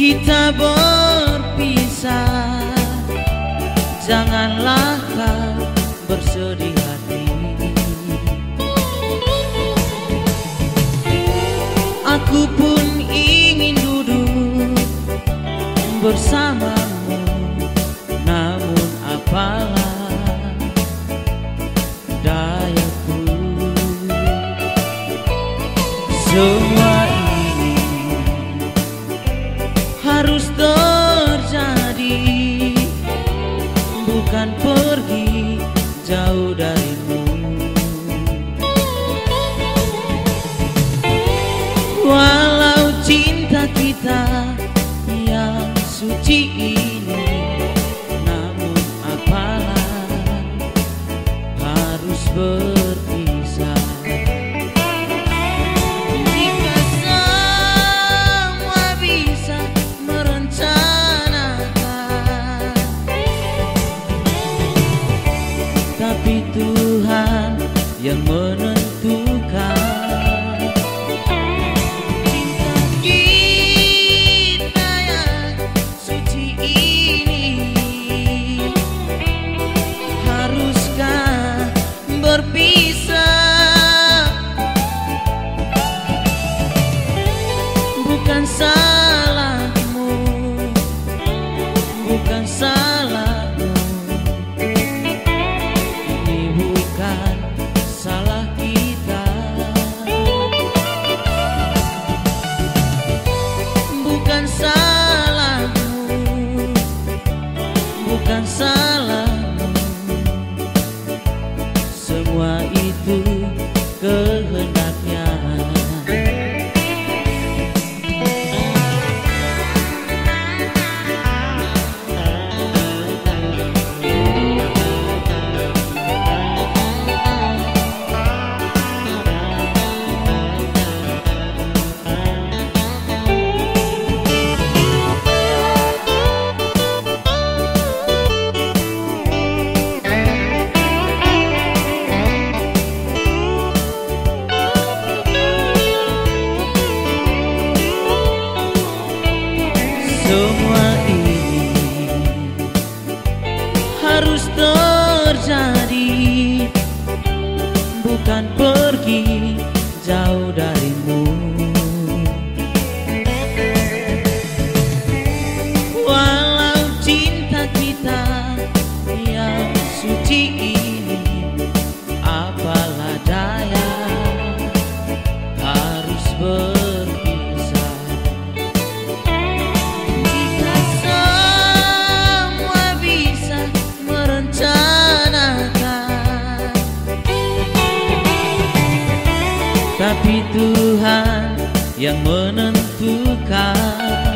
kita berpisah. Janganlah kau bersedih hati. Aku pun ingin duduk bersamamu Namun apalah dayaku. Semua harus terjadi. Bukan pergi jauh. Gorpi semua ini harus terjadi Bukan pergi. Tapi Tuhan yang menentukan.